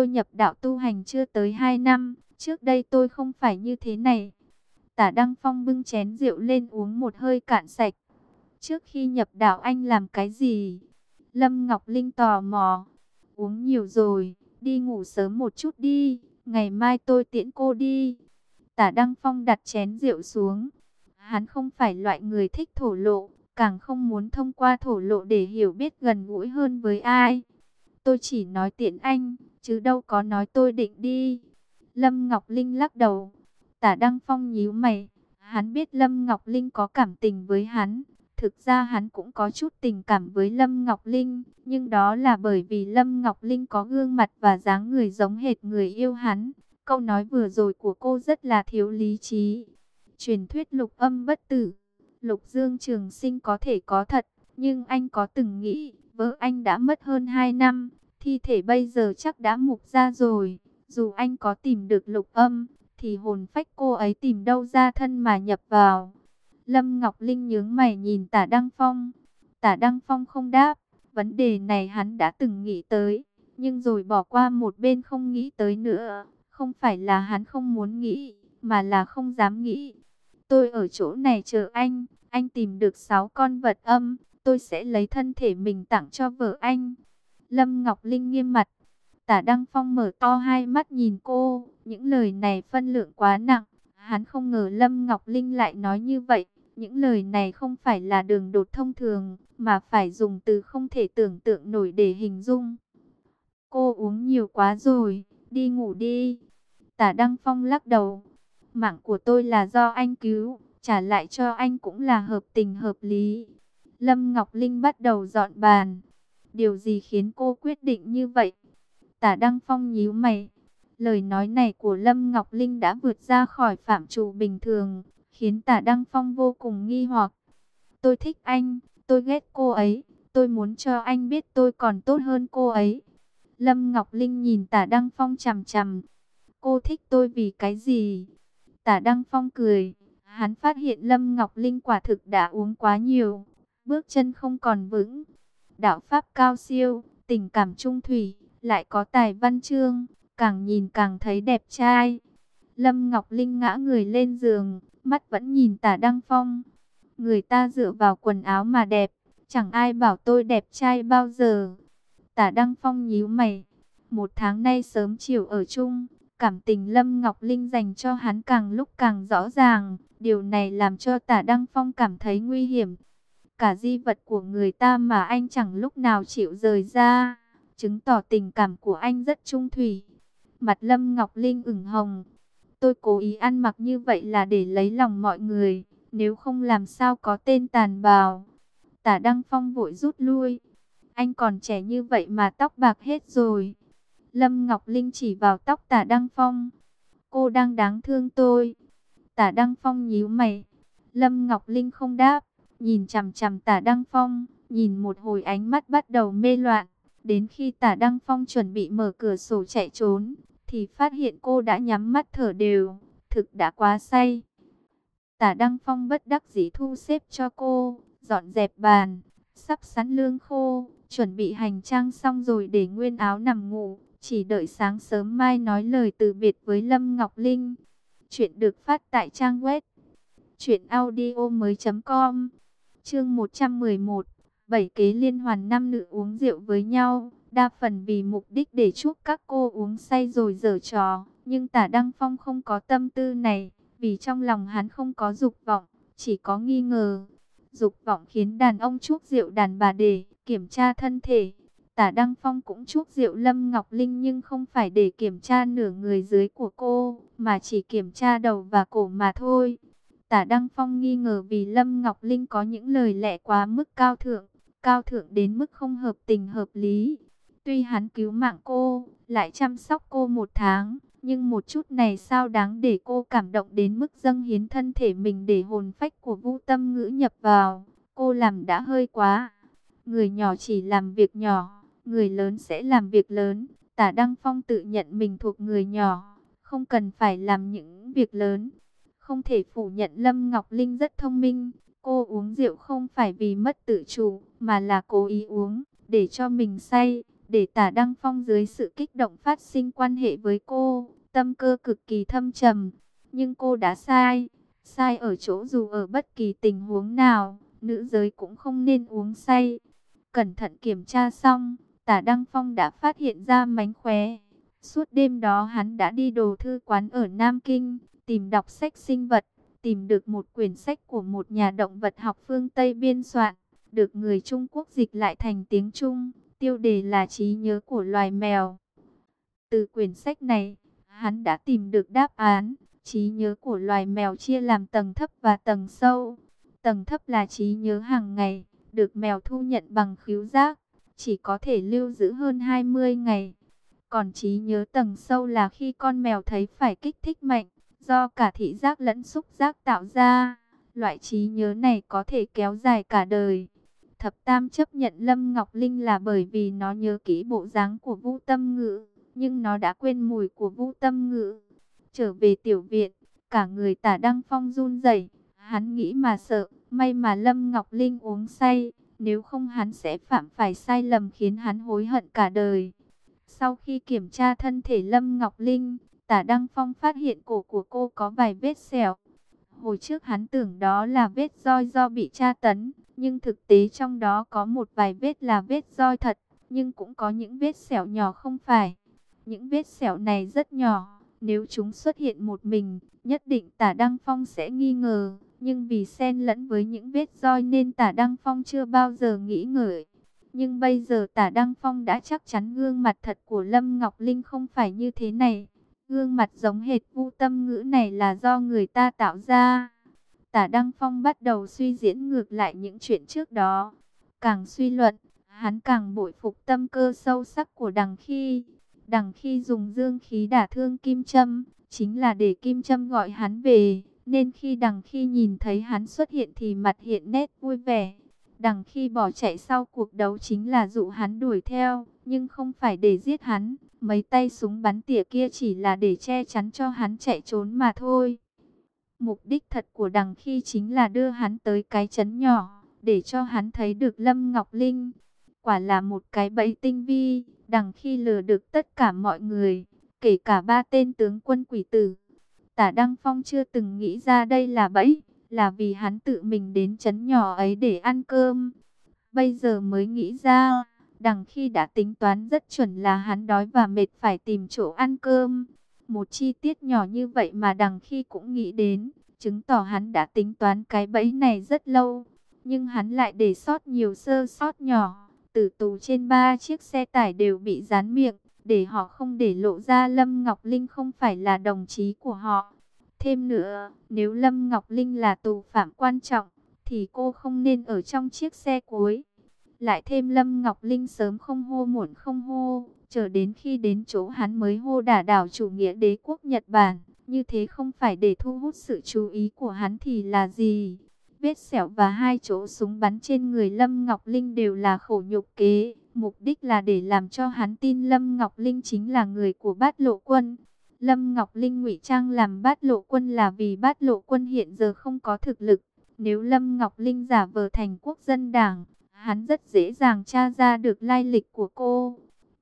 tôi nhập đạo tu hành chưa tới 2 năm, trước đây tôi không phải như thế này. Tả Đăng Phong bưng chén rượu lên uống một hơi cạn sạch. Trước khi nhập đạo anh làm cái gì? Lâm Ngọc Linh tò mò. Uống nhiều rồi, đi ngủ sớm một chút đi, ngày mai tôi tiễn cô đi. Tả Đăng Phong đặt chén rượu xuống. Hắn không phải loại người thích thổ lộ, càng không muốn thông qua thổ lộ để hiểu biết gần gũi hơn với ai. Tôi chỉ nói tiện anh, chứ đâu có nói tôi định đi. Lâm Ngọc Linh lắc đầu. Tả Đăng Phong nhíu mày. Hắn biết Lâm Ngọc Linh có cảm tình với hắn. Thực ra hắn cũng có chút tình cảm với Lâm Ngọc Linh. Nhưng đó là bởi vì Lâm Ngọc Linh có gương mặt và dáng người giống hệt người yêu hắn. Câu nói vừa rồi của cô rất là thiếu lý trí. Truyền thuyết lục âm bất tử. Lục Dương Trường Sinh có thể có thật. Nhưng anh có từng nghĩ, vợ anh đã mất hơn 2 năm. Thi thể bây giờ chắc đã mục ra rồi. Dù anh có tìm được lục âm, thì hồn phách cô ấy tìm đâu ra thân mà nhập vào. Lâm Ngọc Linh nhướng mày nhìn tả Đăng Phong. Tả Đăng Phong không đáp. Vấn đề này hắn đã từng nghĩ tới. Nhưng rồi bỏ qua một bên không nghĩ tới nữa. Không phải là hắn không muốn nghĩ, mà là không dám nghĩ. Tôi ở chỗ này chờ anh. Anh tìm được 6 con vật âm. Tôi sẽ lấy thân thể mình tặng cho vợ anh. Lâm Ngọc Linh nghiêm mặt. Tả Đăng Phong mở to hai mắt nhìn cô. Những lời này phân lượng quá nặng. Hắn không ngờ Lâm Ngọc Linh lại nói như vậy. Những lời này không phải là đường đột thông thường, mà phải dùng từ không thể tưởng tượng nổi để hình dung. Cô uống nhiều quá rồi, đi ngủ đi. Tả Đăng Phong lắc đầu. Mạng của tôi là do anh cứu, trả lại cho anh cũng là hợp tình hợp lý. Lâm Ngọc Linh bắt đầu dọn bàn. Điều gì khiến cô quyết định như vậy? Tả Đăng Phong nhíu mày. Lời nói này của Lâm Ngọc Linh đã vượt ra khỏi phạm trù bình thường, khiến tả Đăng Phong vô cùng nghi hoặc. Tôi thích anh, tôi ghét cô ấy, tôi muốn cho anh biết tôi còn tốt hơn cô ấy. Lâm Ngọc Linh nhìn tả Đăng Phong chằm chằm. Cô thích tôi vì cái gì? Tả Đăng Phong cười. Hắn phát hiện Lâm Ngọc Linh quả thực đã uống quá nhiều. Bước chân không còn vững. Đạo Pháp cao siêu, tình cảm trung thủy, lại có tài văn chương. Càng nhìn càng thấy đẹp trai. Lâm Ngọc Linh ngã người lên giường, mắt vẫn nhìn tả Đăng Phong. Người ta dựa vào quần áo mà đẹp, chẳng ai bảo tôi đẹp trai bao giờ. Tả Đăng Phong nhíu mày, một tháng nay sớm chiều ở chung, cảm tình Lâm Ngọc Linh dành cho hắn càng lúc càng rõ ràng. Điều này làm cho tả Đăng Phong cảm thấy nguy hiểm. Cả di vật của người ta mà anh chẳng lúc nào chịu rời ra, chứng tỏ tình cảm của anh rất trung thủy. Mặt Lâm Ngọc Linh ửng hồng, Tôi cố ý ăn mặc như vậy là để lấy lòng mọi người, nếu không làm sao có tên tàn bào. Tả Đăng Phong vội rút lui. Anh còn trẻ như vậy mà tóc bạc hết rồi. Lâm Ngọc Linh chỉ vào tóc tả Đăng Phong. Cô đang đáng thương tôi. Tả Đăng Phong nhíu mày. Lâm Ngọc Linh không đáp. Nhìn chằm chằm tả Đăng Phong. Nhìn một hồi ánh mắt bắt đầu mê loạn. Đến khi tả Đăng Phong chuẩn bị mở cửa sổ chạy trốn thì phát hiện cô đã nhắm mắt thở đều, thực đã quá say. Tả Đăng Phong bất đắc dĩ thu xếp cho cô, dọn dẹp bàn, sắp sắn lương khô, chuẩn bị hành trang xong rồi để nguyên áo nằm ngủ, chỉ đợi sáng sớm mai nói lời từ biệt với Lâm Ngọc Linh. Chuyện được phát tại trang web truyệnaudiomoi.com. Chương 111, bảy kế liên hoàn năm nữ uống rượu với nhau đa phần vì mục đích để chúc các cô uống say rồi dở trò. Nhưng tả Đăng Phong không có tâm tư này, vì trong lòng hắn không có dục vọng, chỉ có nghi ngờ. Dục vọng khiến đàn ông chuốc rượu đàn bà để kiểm tra thân thể. Tả Đăng Phong cũng chuốc rượu Lâm Ngọc Linh nhưng không phải để kiểm tra nửa người dưới của cô, mà chỉ kiểm tra đầu và cổ mà thôi. Tả Đăng Phong nghi ngờ vì Lâm Ngọc Linh có những lời lẽ quá mức cao thượng, cao thượng đến mức không hợp tình hợp lý. Tuy hắn cứu mạng cô, lại chăm sóc cô một tháng, nhưng một chút này sao đáng để cô cảm động đến mức dâng hiến thân thể mình để hồn phách của Vu Tâm Ngữ nhập vào. Cô làm đã hơi quá. Người nhỏ chỉ làm việc nhỏ, người lớn sẽ làm việc lớn. Tả Đăng Phong tự nhận mình thuộc người nhỏ, không cần phải làm những việc lớn. Không thể phủ nhận Lâm Ngọc Linh rất thông minh. Cô uống rượu không phải vì mất tự chủ, mà là cố ý uống, để cho mình say để tả Đăng Phong dưới sự kích động phát sinh quan hệ với cô, tâm cơ cực kỳ thâm trầm. Nhưng cô đã sai, sai ở chỗ dù ở bất kỳ tình huống nào, nữ giới cũng không nên uống say. Cẩn thận kiểm tra xong, tả Đăng Phong đã phát hiện ra mánh khóe. Suốt đêm đó hắn đã đi đồ thư quán ở Nam Kinh, tìm đọc sách sinh vật, tìm được một quyển sách của một nhà động vật học phương Tây biên soạn, được người Trung Quốc dịch lại thành tiếng Trung, tiêu đề là trí nhớ của loài mèo. Từ quyển sách này, hắn đã tìm được đáp án, trí nhớ của loài mèo chia làm tầng thấp và tầng sâu. Tầng thấp là trí nhớ hàng ngày, được mèo thu nhận bằng khứu giác, chỉ có thể lưu giữ hơn 20 ngày. Còn trí nhớ tầng sâu là khi con mèo thấy phải kích thích mạnh, do cả thị giác lẫn xúc giác tạo ra. Loại trí nhớ này có thể kéo dài cả đời. Thập Tam chấp nhận Lâm Ngọc Linh là bởi vì nó nhớ kỹ bộ dáng của Vũ Tâm Ngữ, nhưng nó đã quên mùi của Vũ Tâm Ngữ. Trở về tiểu viện, cả người tả Đăng Phong run rẩy, hắn nghĩ mà sợ, may mà Lâm Ngọc Linh uống say, nếu không hắn sẽ phạm phải sai lầm khiến hắn hối hận cả đời. Sau khi kiểm tra thân thể Lâm Ngọc Linh, tả Đăng Phong phát hiện cổ của cô có vài vết sẹo. Hồi trước hắn tưởng đó là vết roi do bị tra tấn, nhưng thực tế trong đó có một vài vết là vết roi thật, nhưng cũng có những vết sẹo nhỏ không phải. Những vết sẹo này rất nhỏ, nếu chúng xuất hiện một mình, nhất định tả Đăng Phong sẽ nghi ngờ. Nhưng vì xen lẫn với những vết roi nên tả Đăng Phong chưa bao giờ nghĩ ngợi. Nhưng bây giờ tả Đăng Phong đã chắc chắn gương mặt thật của Lâm Ngọc Linh không phải như thế này. Gương mặt giống hệt vu tâm ngữ này là do người ta tạo ra. Tả Đăng Phong bắt đầu suy diễn ngược lại những chuyện trước đó. Càng suy luận, hắn càng bội phục tâm cơ sâu sắc của đằng khi. Đằng khi dùng dương khí đả thương Kim Trâm, chính là để Kim Trâm gọi hắn về. Nên khi đằng khi nhìn thấy hắn xuất hiện thì mặt hiện nét vui vẻ. Đằng khi bỏ chạy sau cuộc đấu chính là dụ hắn đuổi theo, nhưng không phải để giết hắn. Mấy tay súng bắn tỉa kia chỉ là để che chắn cho hắn chạy trốn mà thôi. Mục đích thật của đằng khi chính là đưa hắn tới cái chấn nhỏ, để cho hắn thấy được Lâm Ngọc Linh. Quả là một cái bẫy tinh vi, đằng khi lừa được tất cả mọi người, kể cả ba tên tướng quân quỷ tử. Tả Đăng Phong chưa từng nghĩ ra đây là bẫy, là vì hắn tự mình đến chấn nhỏ ấy để ăn cơm. Bây giờ mới nghĩ ra, đằng khi đã tính toán rất chuẩn là hắn đói và mệt phải tìm chỗ ăn cơm. Một chi tiết nhỏ như vậy mà đằng khi cũng nghĩ đến, chứng tỏ hắn đã tính toán cái bẫy này rất lâu. Nhưng hắn lại để sót nhiều sơ sót nhỏ, tử tù trên ba chiếc xe tải đều bị dán miệng để họ không để lộ ra Lâm Ngọc Linh không phải là đồng chí của họ. Thêm nữa, nếu Lâm Ngọc Linh là tù phạm quan trọng, thì cô không nên ở trong chiếc xe cuối. Lại thêm Lâm Ngọc Linh sớm không hô muộn không hô, chờ đến khi đến chỗ hắn mới hô đả đảo chủ nghĩa đế quốc Nhật Bản. Như thế không phải để thu hút sự chú ý của hắn thì là gì? Vết sẹo và hai chỗ súng bắn trên người Lâm Ngọc Linh đều là khổ nhục kế. Mục đích là để làm cho hắn tin Lâm Ngọc Linh chính là người của bát lộ quân. Lâm Ngọc Linh ngụy trang làm bát lộ quân là vì bát lộ quân hiện giờ không có thực lực. Nếu Lâm Ngọc Linh giả vờ thành quốc dân đảng, hắn rất dễ dàng tra ra được lai lịch của cô.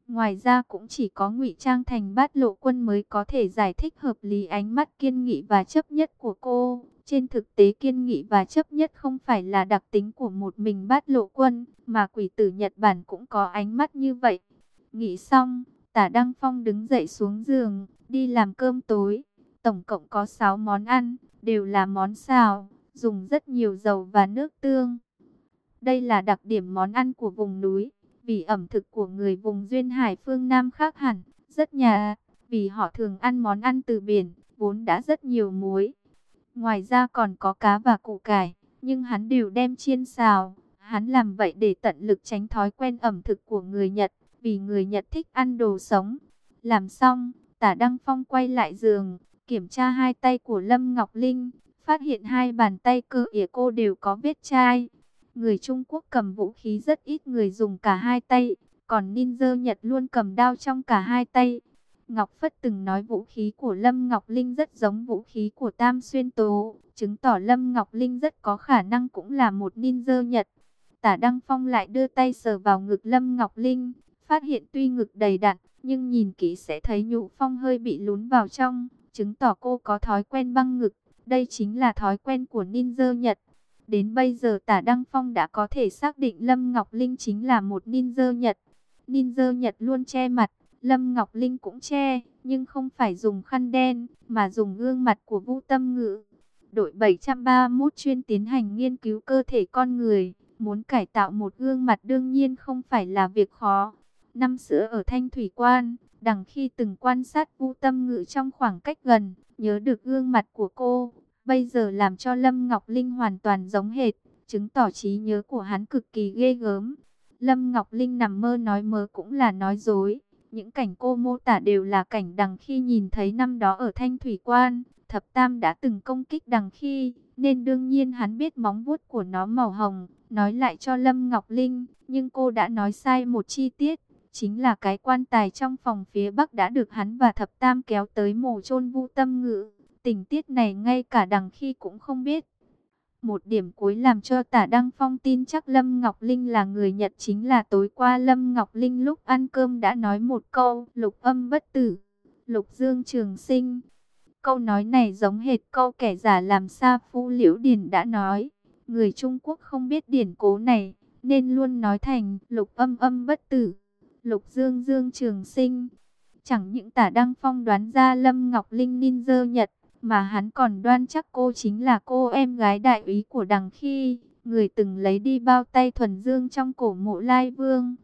Ngoài ra cũng chỉ có ngụy trang thành bát lộ quân mới có thể giải thích hợp lý ánh mắt kiên nghị và chấp nhất của cô. Trên thực tế kiên nghị và chấp nhất không phải là đặc tính của một mình bát lộ quân, mà quỷ tử Nhật Bản cũng có ánh mắt như vậy. Nghĩ xong, tả Đăng Phong đứng dậy xuống giường, đi làm cơm tối. Tổng cộng có 6 món ăn, đều là món xào, dùng rất nhiều dầu và nước tương. Đây là đặc điểm món ăn của vùng núi, vì ẩm thực của người vùng Duyên Hải phương Nam khác hẳn, rất nhà, vì họ thường ăn món ăn từ biển, vốn đã rất nhiều muối. Ngoài ra còn có cá và củ cải, nhưng hắn đều đem chiên xào. Hắn làm vậy để tận lực tránh thói quen ẩm thực của người Nhật, vì người Nhật thích ăn đồ sống. Làm xong, tả Đăng Phong quay lại giường, kiểm tra hai tay của Lâm Ngọc Linh, phát hiện hai bàn tay cơ ỉa cô đều có vết chai. Người Trung Quốc cầm vũ khí rất ít người dùng cả hai tay, còn ninja Nhật luôn cầm đao trong cả hai tay. Ngọc Phất từng nói vũ khí của Lâm Ngọc Linh rất giống vũ khí của Tam Xuyên Tố, chứng tỏ Lâm Ngọc Linh rất có khả năng cũng là một ninja Nhật. Tả Đăng Phong lại đưa tay sờ vào ngực Lâm Ngọc Linh, phát hiện tuy ngực đầy đặn, nhưng nhìn kỹ sẽ thấy nhũ phong hơi bị lún vào trong, chứng tỏ cô có thói quen băng ngực. Đây chính là thói quen của ninja Nhật. Đến bây giờ tả Đăng Phong đã có thể xác định Lâm Ngọc Linh chính là một ninja Nhật. Ninja Nhật luôn che mặt, Lâm Ngọc Linh cũng che, nhưng không phải dùng khăn đen, mà dùng gương mặt của Vũ Tâm Ngữ. Đội 731 chuyên tiến hành nghiên cứu cơ thể con người, muốn cải tạo một gương mặt đương nhiên không phải là việc khó. Năm xưa ở Thanh Thủy Quan, đằng khi từng quan sát Vũ Tâm Ngữ trong khoảng cách gần, nhớ được gương mặt của cô, bây giờ làm cho Lâm Ngọc Linh hoàn toàn giống hệt, chứng tỏ trí nhớ của hắn cực kỳ ghê gớm. Lâm Ngọc Linh nằm mơ nói mơ cũng là nói dối. Những cảnh cô mô tả đều là cảnh đằng khi nhìn thấy năm đó ở Thanh Thủy Quan, Thập Tam đã từng công kích đằng khi, nên đương nhiên hắn biết móng vuốt của nó màu hồng, nói lại cho Lâm Ngọc Linh, nhưng cô đã nói sai một chi tiết, chính là cái quan tài trong phòng phía Bắc đã được hắn và Thập Tam kéo tới mồ chôn Vu Tâm Ngữ. Tình tiết này ngay cả đằng khi cũng không biết. Một điểm cuối làm cho tả Đăng Phong tin chắc Lâm Ngọc Linh là người Nhật chính là tối qua Lâm Ngọc Linh lúc ăn cơm đã nói một câu lục âm bất tử, lục dương trường sinh. Câu nói này giống hệt câu kẻ giả làm sa phu liễu điển đã nói. Người Trung Quốc không biết điển cố này, nên luôn nói thành lục âm âm bất tử, lục dương dương trường sinh. Chẳng những tả Đăng Phong đoán ra Lâm Ngọc Linh ninja Nhật, mà hắn còn đoan chắc cô chính là cô em gái đại úy của đằng khi, người từng lấy đi bao tay thuần dương trong cổ mộ lai vương.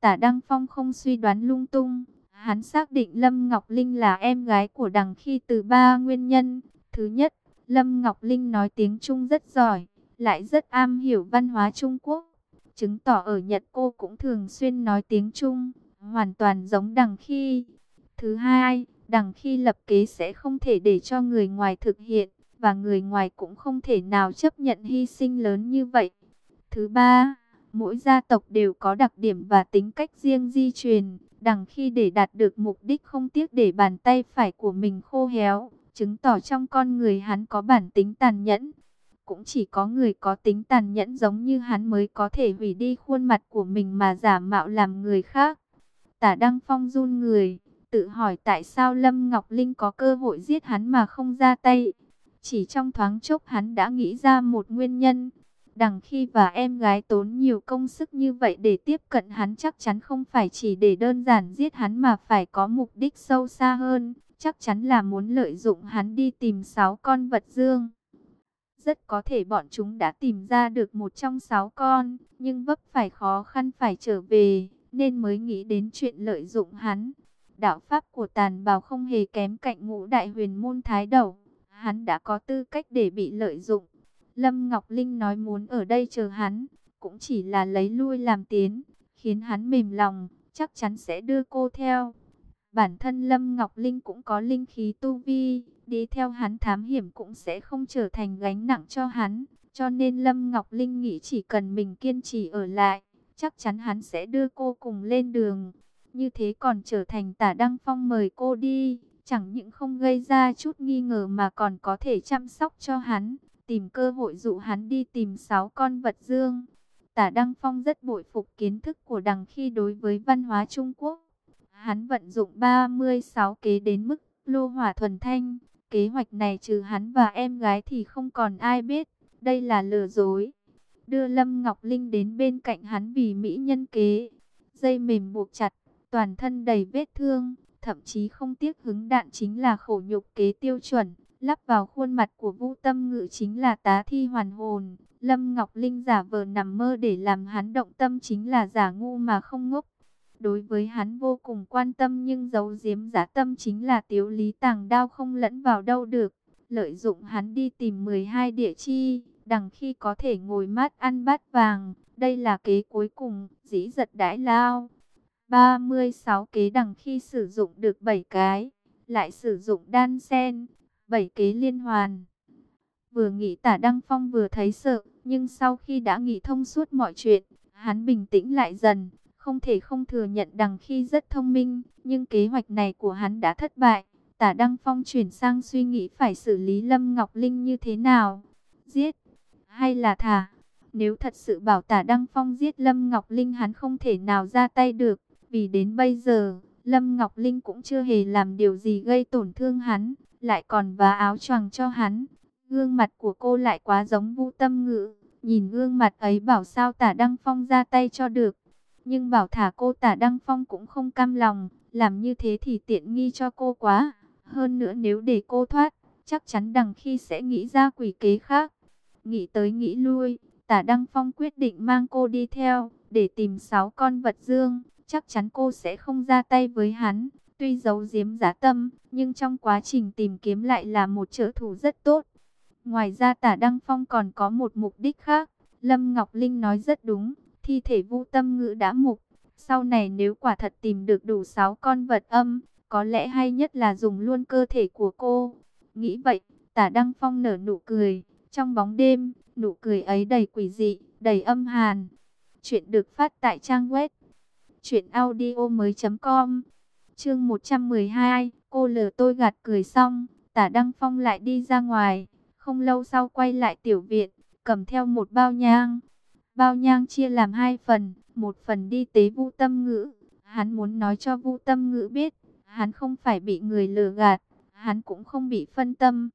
Tả Đăng Phong không suy đoán lung tung, hắn xác định Lâm Ngọc Linh là em gái của đằng khi từ ba nguyên nhân. Thứ nhất, Lâm Ngọc Linh nói tiếng Trung rất giỏi, lại rất am hiểu văn hóa Trung Quốc. Chứng tỏ ở Nhật cô cũng thường xuyên nói tiếng Trung, hoàn toàn giống đằng khi. Thứ hai, đằng khi lập kế sẽ không thể để cho người ngoài thực hiện, và người ngoài cũng không thể nào chấp nhận hy sinh lớn như vậy. Thứ ba, mỗi gia tộc đều có đặc điểm và tính cách riêng di truyền, đằng khi để đạt được mục đích không tiếc để bàn tay phải của mình khô héo, chứng tỏ trong con người hắn có bản tính tàn nhẫn. Cũng chỉ có người có tính tàn nhẫn giống như hắn mới có thể hủy đi khuôn mặt của mình mà giả mạo làm người khác. Tả Đăng Phong run người, tự hỏi tại sao Lâm Ngọc Linh có cơ hội giết hắn mà không ra tay. Chỉ trong thoáng chốc hắn đã nghĩ ra một nguyên nhân. Đằng khi và em gái tốn nhiều công sức như vậy để tiếp cận hắn chắc chắn không phải chỉ để đơn giản giết hắn mà phải có mục đích sâu xa hơn. Chắc chắn là muốn lợi dụng hắn đi tìm sáu con vật dương. Rất có thể bọn chúng đã tìm ra được một trong sáu con, nhưng vấp phải khó khăn phải trở về, nên mới nghĩ đến chuyện lợi dụng hắn. Đạo pháp của tàn bào không hề kém cạnh ngũ đại huyền môn thái đầu. Hắn đã có tư cách để bị lợi dụng. Lâm Ngọc Linh nói muốn ở đây chờ hắn, cũng chỉ là lấy lui làm tiến, khiến hắn mềm lòng, chắc chắn sẽ đưa cô theo. Bản thân Lâm Ngọc Linh cũng có linh khí tu vi, đi theo hắn thám hiểm cũng sẽ không trở thành gánh nặng cho hắn. Cho nên Lâm Ngọc Linh nghĩ chỉ cần mình kiên trì ở lại, chắc chắn hắn sẽ đưa cô cùng lên đường. Như thế còn trở thành tả Đăng Phong mời cô đi, chẳng những không gây ra chút nghi ngờ mà còn có thể chăm sóc cho hắn, tìm cơ hội dụ hắn đi tìm sáu con vật dương. Tả Đăng Phong rất bội phục kiến thức của đằng khi đối với văn hóa Trung Quốc. Hắn vận dụng 36 kế đến mức lô hỏa thuần thanh. Kế hoạch này trừ hắn và em gái thì không còn ai biết. Đây là lừa dối. Đưa Lâm Ngọc Linh đến bên cạnh hắn vì mỹ nhân kế. Dây mềm buộc chặt toàn thân đầy vết thương, thậm chí không tiếc hứng đạn chính là khổ nhục kế tiêu chuẩn, lắp vào khuôn mặt của Vũ Tâm Ngự chính là tá thi hoàn hồn. Lâm Ngọc Linh giả vờ nằm mơ để làm hắn động tâm chính là giả ngu mà không ngốc. Đối với hắn vô cùng quan tâm nhưng giấu giếm giả tâm chính là tiếu lý tàng đao không lẫn vào đâu được. Lợi dụng hắn đi tìm 12 địa chi, đằng khi có thể ngồi mát ăn bát vàng. Đây là kế cuối cùng, dĩ giật đãi lao. 36 kế đằng khi sử dụng được 7 cái, lại sử dụng đan sen, 7 kế liên hoàn. Vừa nghĩ tả Đăng Phong vừa thấy sợ, nhưng sau khi đã nghĩ thông suốt mọi chuyện, hắn bình tĩnh lại dần, không thể không thừa nhận đằng khi rất thông minh, nhưng kế hoạch này của hắn đã thất bại. Tả Đăng Phong chuyển sang suy nghĩ phải xử lý Lâm Ngọc Linh như thế nào, giết hay là thả. Nếu thật sự bảo tả Đăng Phong giết Lâm Ngọc Linh hắn không thể nào ra tay được, Vì đến bây giờ, Lâm Ngọc Linh cũng chưa hề làm điều gì gây tổn thương hắn, lại còn vá áo choàng cho hắn. Gương mặt của cô lại quá giống Vu Tâm Ngữ, nhìn gương mặt ấy bảo sao Tả Đăng Phong ra tay cho được. Nhưng bảo thả cô Tả Đăng Phong cũng không cam lòng, làm như thế thì tiện nghi cho cô quá. Hơn nữa nếu để cô thoát, chắc chắn đằng khi sẽ nghĩ ra quỷ kế khác. Nghĩ tới nghĩ lui, Tả Đăng Phong quyết định mang cô đi theo, để tìm sáu con vật dương. Chắc chắn cô sẽ không ra tay với hắn. Tuy giấu giếm giá tâm, nhưng trong quá trình tìm kiếm lại là một trợ thủ rất tốt. Ngoài ra Tả Đăng Phong còn có một mục đích khác. Lâm Ngọc Linh nói rất đúng, thi thể vu tâm ngữ đã mục. Sau này nếu quả thật tìm được đủ 6 con vật âm, có lẽ hay nhất là dùng luôn cơ thể của cô. Nghĩ vậy, Tả Đăng Phong nở nụ cười. Trong bóng đêm, nụ cười ấy đầy quỷ dị, đầy âm hàn. Chuyện được phát tại trang web truyệnaudiomoi.com. Chương 112, cô lừa tôi gạt cười xong, Tả Đăng Phong lại đi ra ngoài, không lâu sau quay lại tiểu viện, cầm theo một bao nhang. Bao nhang chia làm hai phần, một phần đi tế Vu Tâm Ngữ, hắn muốn nói cho Vu Tâm Ngữ biết, hắn không phải bị người lừa gạt, hắn cũng không bị phân tâm.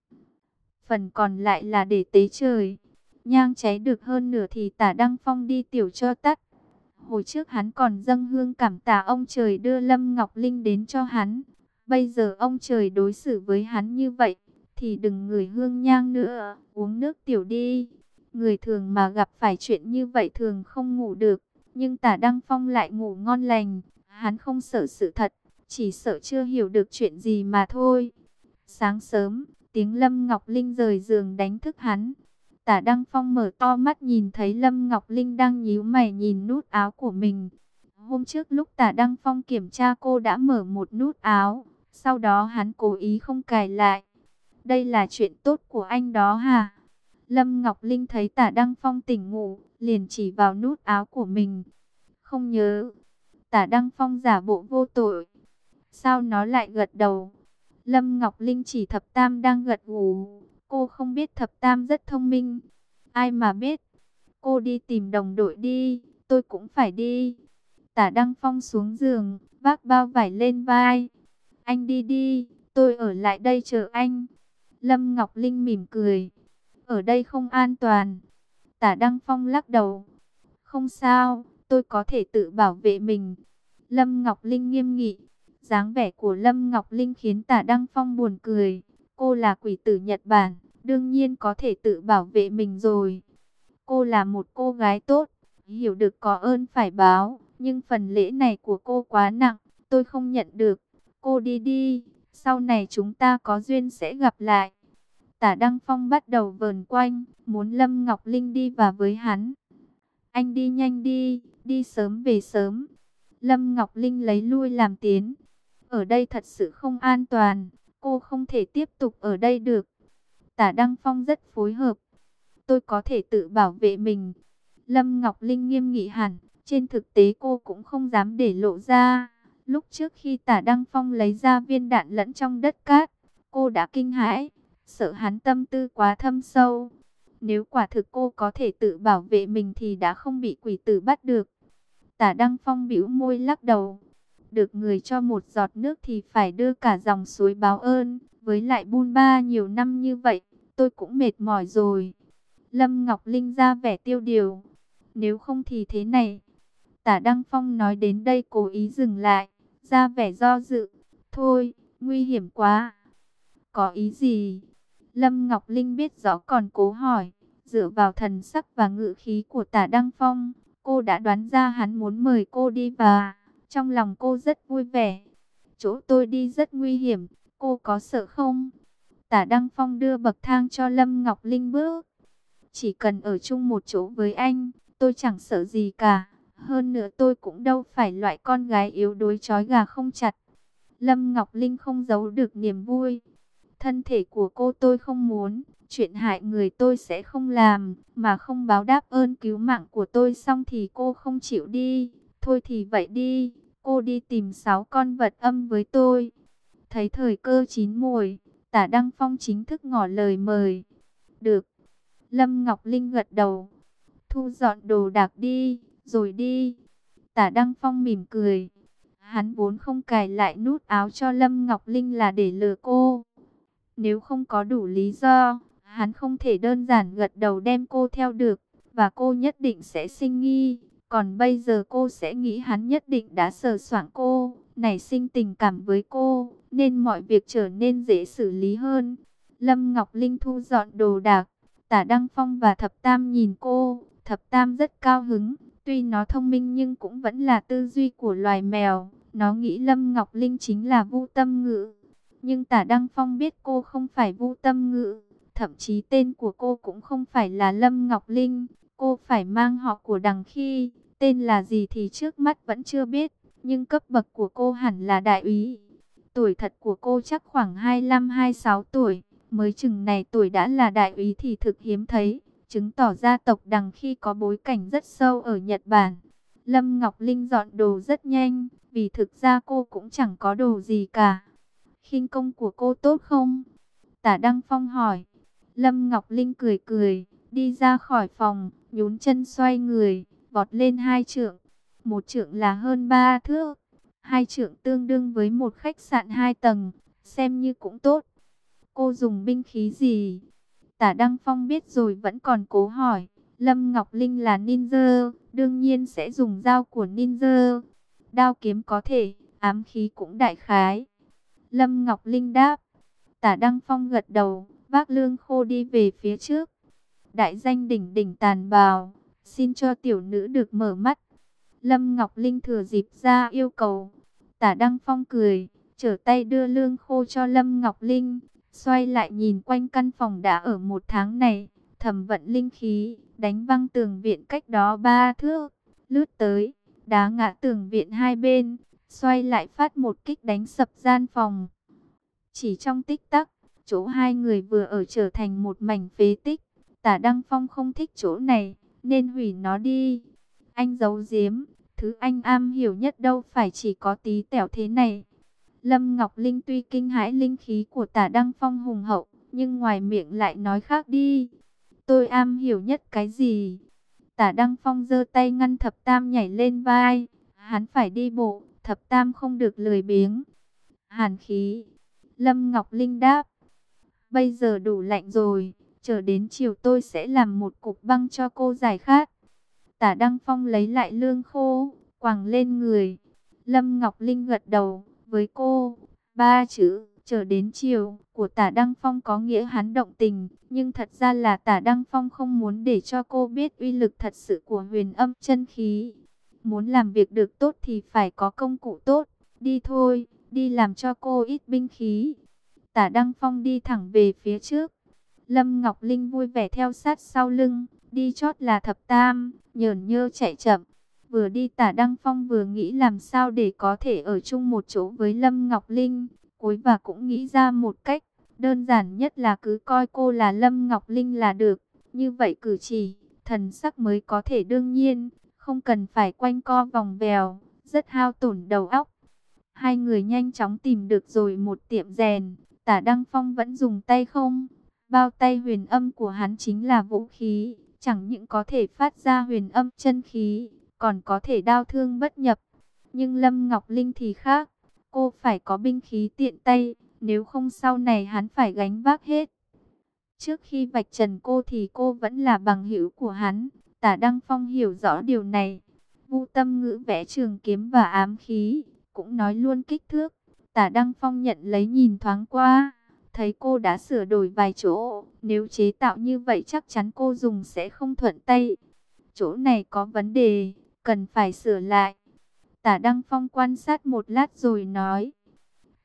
Phần còn lại là để tế trời. Nhang cháy được hơn nửa thì Tả Đăng Phong đi tiểu cho tắt. Hồi trước hắn còn dâng hương cảm tạ ông trời đưa Lâm Ngọc Linh đến cho hắn. Bây giờ ông trời đối xử với hắn như vậy, thì đừng ngửi hương nhang nữa, uống nước tiểu đi. Người thường mà gặp phải chuyện như vậy thường không ngủ được, nhưng tả Đăng Phong lại ngủ ngon lành. Hắn không sợ sự thật, chỉ sợ chưa hiểu được chuyện gì mà thôi. Sáng sớm, tiếng Lâm Ngọc Linh rời giường đánh thức hắn. Tả Đăng Phong mở to mắt nhìn thấy Lâm Ngọc Linh đang nhíu mày nhìn nút áo của mình. Hôm trước lúc Tả Đăng Phong kiểm tra cô đã mở một nút áo, sau đó hắn cố ý không cài lại. Đây là chuyện tốt của anh đó hả? Lâm Ngọc Linh thấy Tả Đăng Phong tỉnh ngủ, liền chỉ vào nút áo của mình. Không nhớ. Tả Đăng Phong giả bộ vô tội. Sao nó lại gật đầu? Lâm Ngọc Linh chỉ thập tam đang gật ngủ. Cô không biết thập tam rất thông minh. Ai mà biết. Cô đi tìm đồng đội đi. Tôi cũng phải đi. Tả Đăng Phong xuống giường. Vác bao vải lên vai. Anh đi đi. Tôi ở lại đây chờ anh. Lâm Ngọc Linh mỉm cười. Ở đây không an toàn. Tả Đăng Phong lắc đầu. Không sao. Tôi có thể tự bảo vệ mình. Lâm Ngọc Linh nghiêm nghị. dáng vẻ của Lâm Ngọc Linh khiến Tả Đăng Phong buồn cười. Cô là quỷ tử Nhật Bản, đương nhiên có thể tự bảo vệ mình rồi. Cô là một cô gái tốt, hiểu được có ơn phải báo, nhưng phần lễ này của cô quá nặng, tôi không nhận được. Cô đi đi, sau này chúng ta có duyên sẽ gặp lại. Tả Đăng Phong bắt đầu vờn quanh, muốn Lâm Ngọc Linh đi và với hắn. Anh đi nhanh đi, đi sớm về sớm. Lâm Ngọc Linh lấy lui làm tiến. Ở đây thật sự không an toàn. Cô không thể tiếp tục ở đây được. Tả Đăng Phong rất phối hợp. Tôi có thể tự bảo vệ mình. Lâm Ngọc Linh nghiêm nghị hẳn. Trên thực tế cô cũng không dám để lộ ra. Lúc trước khi tả Đăng Phong lấy ra viên đạn lẫn trong đất cát, cô đã kinh hãi, sợ hắn tâm tư quá thâm sâu. Nếu quả thực cô có thể tự bảo vệ mình thì đã không bị quỷ tử bắt được. Tả Đăng Phong bĩu môi lắc đầu được người cho một giọt nước thì phải đưa cả dòng suối báo ơn. Với lại bun ba nhiều năm như vậy, tôi cũng mệt mỏi rồi. Lâm Ngọc Linh ra vẻ tiêu điều. Nếu không thì thế này. Tả Đăng Phong nói đến đây cố ý dừng lại, ra vẻ do dự. Thôi, nguy hiểm quá. Có ý gì? Lâm Ngọc Linh biết rõ còn cố hỏi. Dựa vào thần sắc và ngự khí của tả Đăng Phong, cô đã đoán ra hắn muốn mời cô đi và... Trong lòng cô rất vui vẻ. Chỗ tôi đi rất nguy hiểm, cô có sợ không? Tả Đăng Phong đưa bậc thang cho Lâm Ngọc Linh bước. Chỉ cần ở chung một chỗ với anh, tôi chẳng sợ gì cả. Hơn nữa tôi cũng đâu phải loại con gái yếu đuối chói gà không chặt. Lâm Ngọc Linh không giấu được niềm vui. Thân thể của cô tôi không muốn, chuyện hại người tôi sẽ không làm, mà không báo đáp ơn cứu mạng của tôi xong thì cô không chịu đi. Thôi thì vậy đi, cô đi tìm sáu con vật âm với tôi. Thấy thời cơ chín muồi tả Đăng Phong chính thức ngỏ lời mời. Được. Lâm Ngọc Linh gật đầu. Thu dọn đồ đạc đi, rồi đi. Tả Đăng Phong mỉm cười. Hắn vốn không cài lại nút áo cho Lâm Ngọc Linh là để lừa cô. Nếu không có đủ lý do, hắn không thể đơn giản gật đầu đem cô theo được, và cô nhất định sẽ sinh nghi. Còn bây giờ cô sẽ nghĩ hắn nhất định đã sờ soạng cô, nảy sinh tình cảm với cô, nên mọi việc trở nên dễ xử lý hơn. Lâm Ngọc Linh thu dọn đồ đạc, tả Đăng Phong và Thập Tam nhìn cô, Thập Tam rất cao hứng, tuy nó thông minh nhưng cũng vẫn là tư duy của loài mèo. Nó nghĩ Lâm Ngọc Linh chính là Vu Tâm Ngữ. Nhưng Tả Đăng Phong biết cô không phải Vu Tâm Ngữ. Thậm chí tên của cô cũng không phải là Lâm Ngọc Linh. Cô phải mang họ của đằng khi. Tên là gì thì trước mắt vẫn chưa biết. Nhưng cấp bậc của cô hẳn là đại úy. Tuổi thật của cô chắc khoảng 25-26 tuổi. Mới chừng này tuổi đã là đại úy thì thực hiếm thấy. Chứng tỏ gia tộc đằng khi có bối cảnh rất sâu ở Nhật Bản. Lâm Ngọc Linh dọn đồ rất nhanh, vì thực ra cô cũng chẳng có đồ gì cả khinh công của cô tốt không? Tả Đăng Phong hỏi. Lâm Ngọc Linh cười cười, đi ra khỏi phòng, nhún chân xoay người, vọt lên hai trượng. Một trượng là hơn ba thước, hai trượng tương đương với một khách sạn hai tầng, xem như cũng tốt. Cô dùng binh khí gì? Tả Đăng Phong biết rồi vẫn còn cố hỏi. Lâm Ngọc Linh là ninja, đương nhiên sẽ dùng dao của ninja. Đao kiếm có thể, ám khí cũng đại khái. Lâm Ngọc Linh đáp. Tả Đăng Phong gật đầu, vác lương khô đi về phía trước. Đại danh đỉnh đỉnh tàn bào, xin cho tiểu nữ được mở mắt. Lâm Ngọc Linh thừa dịp ra yêu cầu. Tả Đăng Phong cười, trở tay đưa lương khô cho Lâm Ngọc Linh. Xoay lại nhìn quanh căn phòng đã ở một tháng này, thầm vận linh khí, đánh văng tường viện cách đó ba thước, lướt tới đá ngã tường viện hai bên, xoay lại phát một kích đánh sập gian phòng. Chỉ trong tích tắc, chỗ hai người vừa ở trở thành một mảnh phế tích. Tả Đăng Phong không thích chỗ này, nên hủy nó đi. Anh giấu giếm, thứ anh am hiểu nhất đâu phải chỉ có tí tẻo thế này. Lâm Ngọc Linh tuy kinh hãi linh khí của tả Đăng Phong hùng hậu, nhưng ngoài miệng lại nói khác đi. Tôi am hiểu nhất cái gì? Tả Đăng Phong giơ tay ngăn thập tam nhảy lên vai. Hắn phải đi bộ, thập tam không được lười biếng. Hàn khí. Lâm Ngọc Linh đáp. Bây giờ đủ lạnh rồi. Chờ đến chiều tôi sẽ làm một cục băng cho cô giải khát. Tả Đăng Phong lấy lại lương khô, quàng lên người. Lâm Ngọc Linh gật đầu với cô. Ba chữ chờ đến chiều của tả Đăng Phong có nghĩa hắn động tình, nhưng thật ra là tả Đăng Phong không muốn để cho cô biết uy lực thật sự của huyền âm chân khí. Muốn làm việc được tốt thì phải có công cụ tốt, đi thôi, đi làm cho cô ít binh khí. Tả Đăng Phong đi thẳng về phía trước, Lâm Ngọc Linh vui vẻ theo sát sau lưng, đi chót là thập tam, nhờn nhơ chạy chậm. Vừa đi tả Đăng Phong vừa nghĩ làm sao để có thể ở chung một chỗ với Lâm Ngọc Linh cuối và cũng nghĩ ra một cách. Đơn giản nhất là cứ coi cô là Lâm Ngọc Linh là được. Như vậy cử chỉ, thần sắc mới có thể đương nhiên, không cần phải quanh co vòng vèo, rất hao tổn đầu óc. Hai người nhanh chóng tìm được rồi một tiệm rèn, tả Đăng Phong vẫn dùng tay không. Bao tay huyền âm của hắn chính là vũ khí, chẳng những có thể phát ra huyền âm chân khí, còn có thể đau thương bất nhập. Nhưng Lâm Ngọc Linh thì khác, Cô phải có binh khí tiện tay, nếu không sau này hắn phải gánh vác hết. Trước khi vạch trần cô thì cô vẫn là bằng hữu của hắn. Tả Đăng Phong hiểu rõ điều này. Vu tâm ngữ vẽ trường kiếm và ám khí, cũng nói luôn kích thước. Tả Đăng Phong nhận lấy nhìn thoáng qua, thấy cô đã sửa đổi vài chỗ. Nếu chế tạo như vậy chắc chắn cô dùng sẽ không thuận tay. Chỗ này có vấn đề, cần phải sửa lại. Tả Đăng Phong quan sát một lát rồi nói.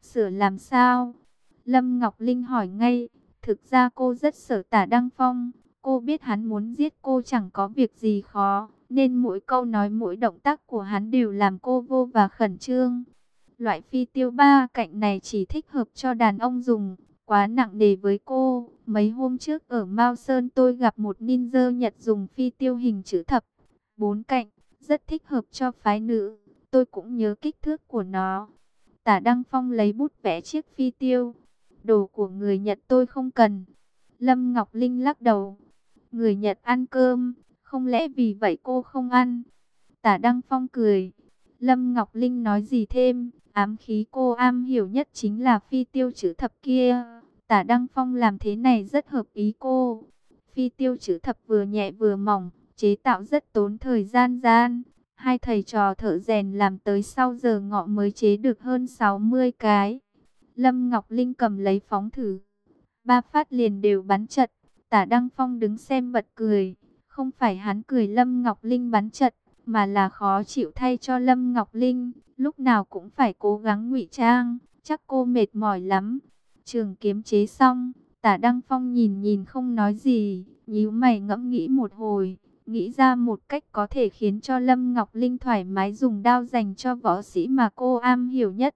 Sửa làm sao? Lâm Ngọc Linh hỏi ngay. Thực ra cô rất sợ tả Đăng Phong. Cô biết hắn muốn giết cô chẳng có việc gì khó. Nên mỗi câu nói, mỗi động tác của hắn đều làm cô vô và khẩn trương. Loại phi tiêu ba cạnh này chỉ thích hợp cho đàn ông dùng. Quá nặng nề với cô. Mấy hôm trước ở Mao Sơn tôi gặp một ninja Nhật dùng phi tiêu hình chữ thập. Bốn cạnh. Rất thích hợp cho phái nữ tôi cũng nhớ kích thước của nó. Tả Đăng Phong lấy bút vẽ chiếc phi tiêu. Đồ của người Nhật tôi không cần. Lâm Ngọc Linh lắc đầu. Người Nhật ăn cơm, không lẽ vì vậy cô không ăn? Tả Đăng Phong cười. Lâm Ngọc Linh nói gì thêm, ám khí cô am hiểu nhất chính là phi tiêu chữ thập kia. Tả Đăng Phong làm thế này rất hợp ý cô. Phi tiêu chữ thập vừa nhẹ vừa mỏng, chế tạo rất tốn thời gian gian. Hai thầy trò thợ rèn làm tới sau giờ ngọ mới chế được hơn 60 cái. Lâm Ngọc Linh cầm lấy phóng thử. Ba phát liền đều bắn chật. Tả Đăng Phong đứng xem bật cười. Không phải hắn cười Lâm Ngọc Linh bắn chật, mà là khó chịu thay cho Lâm Ngọc Linh. Lúc nào cũng phải cố gắng ngụy trang, chắc cô mệt mỏi lắm. Trường kiếm chế xong, tả Đăng Phong nhìn nhìn không nói gì, nhíu mày ngẫm nghĩ một hồi, nghĩ ra một cách có thể khiến cho Lâm Ngọc Linh thoải mái dùng đao dành cho võ sĩ mà cô am hiểu nhất.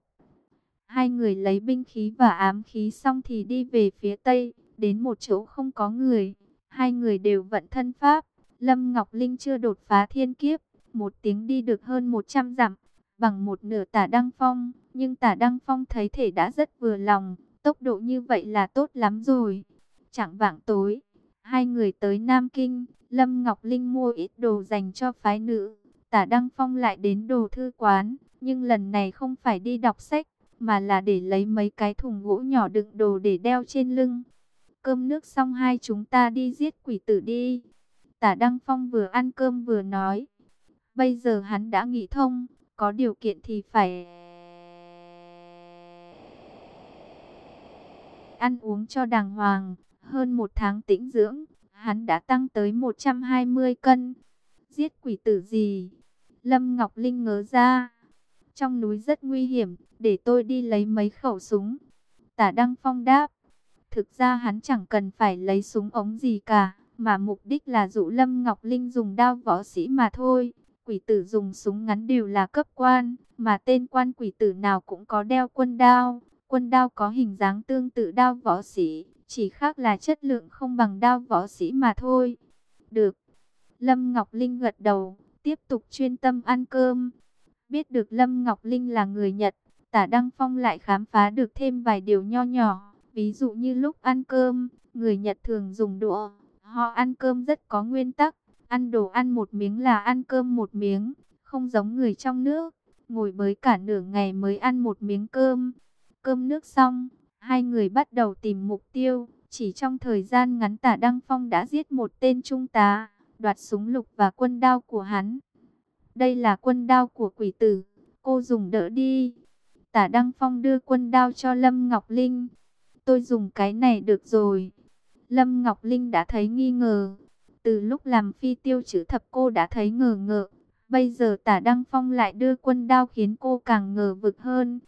Hai người lấy binh khí và ám khí xong thì đi về phía tây, đến một chỗ không có người. Hai người đều vận thân pháp, Lâm Ngọc Linh chưa đột phá thiên kiếp, một tiếng đi được hơn 100 dặm, bằng một nửa tả Đăng Phong. Nhưng tả Đăng Phong thấy thể đã rất vừa lòng, tốc độ như vậy là tốt lắm rồi. Chẳng vạng tối, hai người tới Nam Kinh, Lâm Ngọc Linh mua ít đồ dành cho phái nữ. Tả Đăng Phong lại đến đồ thư quán, nhưng lần này không phải đi đọc sách, mà là để lấy mấy cái thùng gỗ nhỏ đựng đồ để đeo trên lưng. Cơm nước xong hai chúng ta đi giết quỷ tử đi. Tả Đăng Phong vừa ăn cơm vừa nói. Bây giờ hắn đã nghĩ thông, có điều kiện thì phải ăn uống cho đàng hoàng. Hơn một tháng tĩnh dưỡng, hắn đã tăng tới 120 cân. Giết quỷ tử gì? Lâm Ngọc Linh ngớ ra. Trong núi rất nguy hiểm, để tôi đi lấy mấy khẩu súng. Tả Đăng Phong đáp. Thực ra hắn chẳng cần phải lấy súng ống gì cả, mà mục đích là dụ Lâm Ngọc Linh dùng đao võ sĩ mà thôi. Quỷ tử dùng súng ngắn đều là cấp quan, mà tên quan quỷ tử nào cũng có đeo quân đao. Quân đao có hình dáng tương tự đao võ sĩ, chỉ khác là chất lượng không bằng đao võ sĩ mà thôi. Được. Lâm Ngọc Linh gật đầu, tiếp tục chuyên tâm ăn cơm. Biết được Lâm Ngọc Linh là người Nhật, tả Đăng Phong lại khám phá được thêm vài điều nho nhỏ. Ví dụ như lúc ăn cơm, người Nhật thường dùng đũa. Họ ăn cơm rất có nguyên tắc, ăn đồ ăn một miếng là ăn cơm một miếng, không giống người trong nước, ngồi bới cả nửa ngày mới ăn một miếng cơm. Cơm nước xong, hai người bắt đầu tìm mục tiêu, chỉ trong thời gian ngắn tả Đăng Phong đã giết một tên trung tá, đoạt súng lục và quân đao của hắn. Đây là quân đao của quỷ tử, cô dùng đỡ đi. Tả Đăng Phong đưa quân đao cho Lâm Ngọc Linh. Tôi dùng cái này được rồi. Lâm Ngọc Linh đã thấy nghi ngờ. Từ lúc làm phi tiêu chữ thập cô đã thấy ngờ ngợ. Bây giờ tả Đăng Phong lại đưa quân đao khiến cô càng ngờ vực hơn.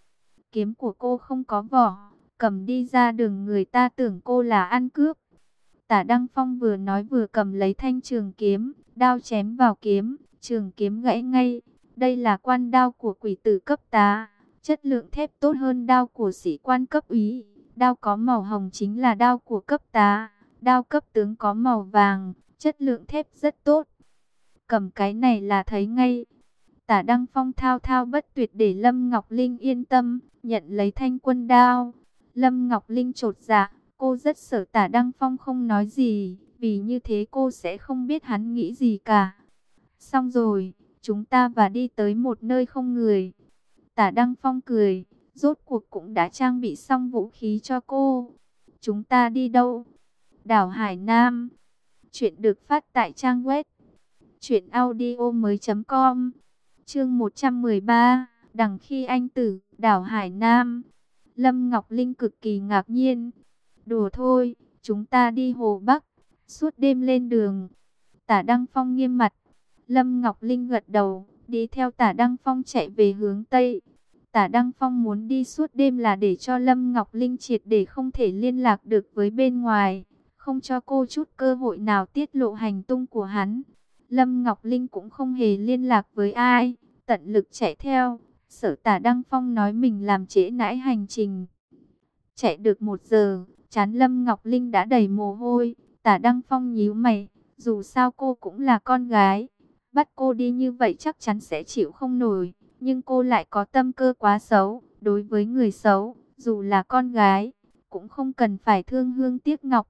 Kiếm của cô không có vỏ. Cầm đi ra đường người ta tưởng cô là ăn cướp. Tả Đăng Phong vừa nói vừa cầm lấy thanh trường kiếm. Đao chém vào kiếm. Trường kiếm gãy ngay. Đây là quan đao của quỷ tử cấp tá. Chất lượng thép tốt hơn đao của sĩ quan cấp úy. Đao có màu hồng chính là đao của cấp tá. Đao cấp tướng có màu vàng, chất lượng thép rất tốt. Cầm cái này là thấy ngay. Tả Đăng Phong thao thao bất tuyệt để Lâm Ngọc Linh yên tâm, nhận lấy thanh quân đao. Lâm Ngọc Linh trột dạ, cô rất sợ tả Đăng Phong không nói gì, vì như thế cô sẽ không biết hắn nghĩ gì cả. Xong rồi, chúng ta và đi tới một nơi không người. Tả Đăng Phong cười, rốt cuộc cũng đã trang bị xong vũ khí cho cô. Chúng ta đi đâu? Đảo Hải Nam. Chuyện được phát tại trang web truyệnaudiomoi.com. Chương 113, đằng khi anh tử, đảo Hải Nam. Lâm Ngọc Linh cực kỳ ngạc nhiên. Đùa thôi, chúng ta đi Hồ Bắc, suốt đêm lên đường. Tả Đăng Phong nghiêm mặt. Lâm Ngọc Linh gật đầu, đi theo Tả Đăng Phong chạy về hướng Tây. Tả Đăng Phong muốn đi suốt đêm là để cho Lâm Ngọc Linh triệt để không thể liên lạc được với bên ngoài, không cho cô chút cơ hội nào tiết lộ hành tung của hắn. Lâm Ngọc Linh cũng không hề liên lạc với ai, tận lực chạy theo. Sở tả Đăng Phong nói mình làm trễ nãi hành trình. Chạy được một giờ, chán Lâm Ngọc Linh đã đầy mồ hôi. Tả Đăng Phong nhíu mày, dù sao cô cũng là con gái. Bắt cô đi như vậy chắc chắn sẽ chịu không nổi nhưng cô lại có tâm cơ quá xấu. Đối với người xấu, dù là con gái, cũng không cần phải thương hương tiếc ngọc.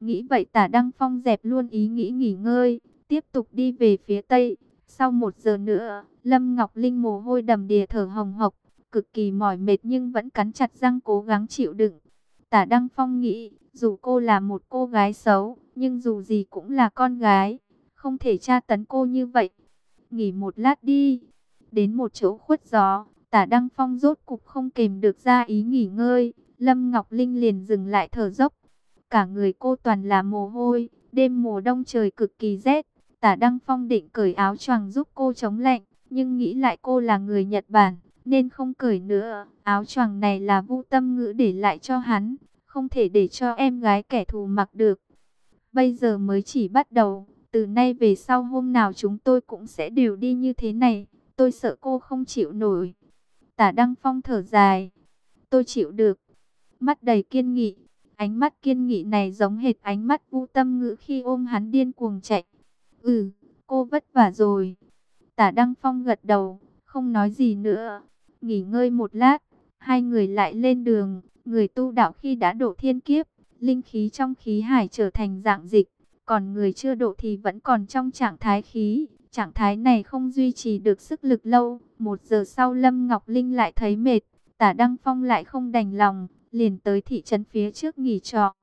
Nghĩ vậy tả Đăng Phong dẹp luôn ý nghĩ nghỉ ngơi, tiếp tục đi về phía tây. Sau một giờ nữa, Lâm Ngọc Linh mồ hôi đầm đìa thở hồng hộc, cực kỳ mỏi mệt nhưng vẫn cắn chặt răng cố gắng chịu đựng. Tả Đăng Phong nghĩ, dù cô là một cô gái xấu, nhưng dù gì cũng là con gái, không thể tra tấn cô như vậy. Nghỉ một lát đi. Đến một chỗ khuất gió, Tả Đăng Phong rốt cục không kềm được ra ý nghỉ ngơi. Lâm Ngọc Linh liền dừng lại thở dốc. Cả người cô toàn là mồ hôi, đêm mùa đông trời cực kỳ rét. Tả Đăng Phong định cởi áo choàng giúp cô chống lạnh, nhưng nghĩ lại cô là người Nhật Bản, nên không cởi nữa. Áo choàng này là vũ Tâm Ngữ để lại cho hắn, không thể để cho em gái kẻ thù mặc được. Bây giờ mới chỉ bắt đầu, từ nay về sau hôm nào chúng tôi cũng sẽ đều đi như thế này, tôi sợ cô không chịu nổi. Tả Đăng Phong thở dài, tôi chịu được, mắt đầy kiên nghị, ánh mắt kiên nghị này giống hệt ánh mắt Vu Tâm Ngữ khi ôm hắn điên cuồng chạy. Ừ, cô vất vả rồi. Tả Đăng Phong gật đầu, không nói gì nữa. Nghỉ ngơi một lát, hai người lại lên đường. Người tu đạo khi đã độ thiên kiếp, linh khí trong khí hải trở thành dạng dịch. Còn người chưa độ thì vẫn còn trong trạng thái khí. Trạng thái này không duy trì được sức lực lâu. Một giờ sau Lâm Ngọc Linh lại thấy mệt. Tả Đăng Phong lại không đành lòng, liền tới thị trấn phía trước nghỉ trọ.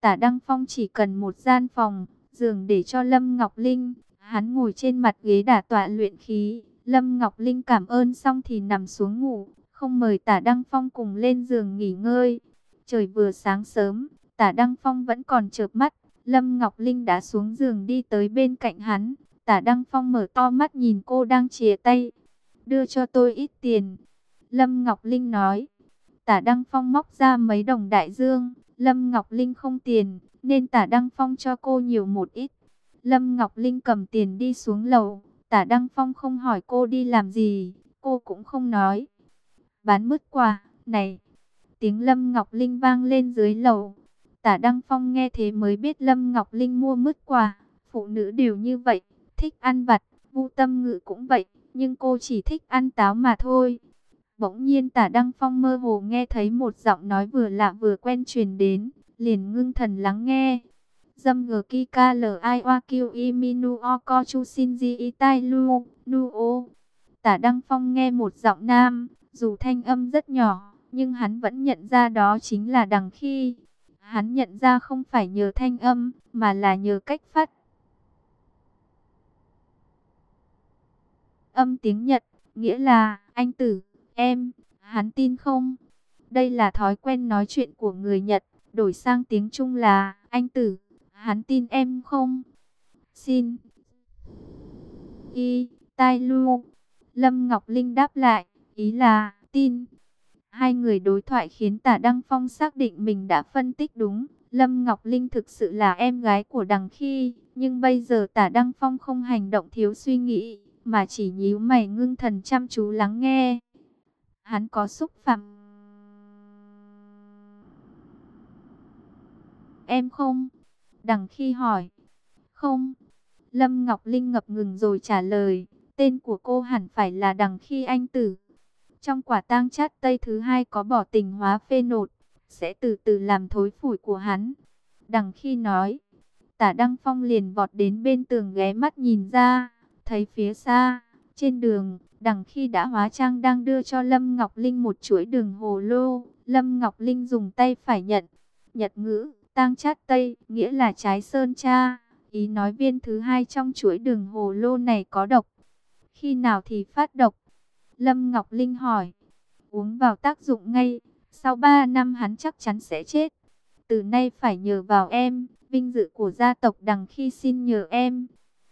Tả Đăng Phong chỉ cần một gian phòng, giường để cho Lâm Ngọc Linh. Hắn ngồi trên mặt ghế đả tọa luyện khí. Lâm Ngọc Linh cảm ơn xong thì nằm xuống ngủ, không mời tả Đăng Phong cùng lên giường nghỉ ngơi. Trời vừa sáng sớm, tả Đăng Phong vẫn còn chợp mắt. Lâm Ngọc Linh đã xuống giường đi tới bên cạnh hắn. Tả Đăng Phong mở to mắt nhìn cô đang chìa tay. Đưa cho tôi ít tiền. Lâm Ngọc Linh nói. Tả Đăng Phong móc ra mấy đồng đại dương. Lâm Ngọc Linh không tiền, nên tả Đăng Phong cho cô nhiều một ít. Lâm Ngọc Linh cầm tiền đi xuống lầu, tả Đăng Phong không hỏi cô đi làm gì, cô cũng không nói. Bán mứt quà, này, tiếng Lâm Ngọc Linh vang lên dưới lầu. Tả Đăng Phong nghe thế mới biết Lâm Ngọc Linh mua mứt quà, phụ nữ đều như vậy, thích ăn vặt, vu tâm ngự cũng vậy, nhưng cô chỉ thích ăn táo mà thôi. Bỗng nhiên tả Đăng Phong mơ hồ nghe thấy một giọng nói vừa lạ vừa quen truyền đến, liền ngưng thần lắng nghe. Dâm ngờ ki ka l i oa kiu i minu o ko chu sin di i tai lu, nu o. Tả Đăng Phong nghe một giọng nam, dù thanh âm rất nhỏ, nhưng hắn vẫn nhận ra đó chính là đằng khi. Hắn nhận ra không phải nhờ thanh âm, mà là nhờ cách phát. Âm tiếng Nhật, nghĩa là, anh tử, em, hắn tin không? Đây là thói quen nói chuyện của người Nhật, đổi sang tiếng Trung là, anh tử, hắn tin em không? Xin. Y, tai lu. Lâm Ngọc Linh đáp lại, ý là, tin. Hai người đối thoại khiến tả Đăng Phong xác định mình đã phân tích đúng. Lâm Ngọc Linh thực sự là em gái của Đằng Khi, nhưng bây giờ tả Đăng Phong không hành động thiếu suy nghĩ, mà chỉ nhíu mày ngưng thần chăm chú lắng nghe. Hắn có xúc phạm. Em không? Đằng khi hỏi. Không. Lâm Ngọc Linh ngập ngừng rồi trả lời. Tên của cô hẳn phải là đằng khi anh tử. Trong quả tang chát tây thứ hai có bỏ tình hóa phê nột. Sẽ từ từ làm thối phủi của hắn. Đằng khi nói. Tả Đăng Phong liền vọt đến bên tường ghé mắt nhìn ra. Thấy phía xa. Trên đường. Đằng khi đã hóa trang đang đưa cho Lâm Ngọc Linh một chuỗi đường hồ lô. Lâm Ngọc Linh dùng tay phải nhận. Nhật ngữ Tang chát Tây, nghĩa là trái sơn cha. Ý nói viên thứ hai trong chuỗi đường hồ lô này có độc. Khi nào thì phát độc? Lâm Ngọc Linh hỏi. Uống vào tác dụng ngay. Sau 3 năm hắn chắc chắn sẽ chết. Từ nay phải nhờ vào em. Vinh dự của gia tộc đằng khi xin nhờ em.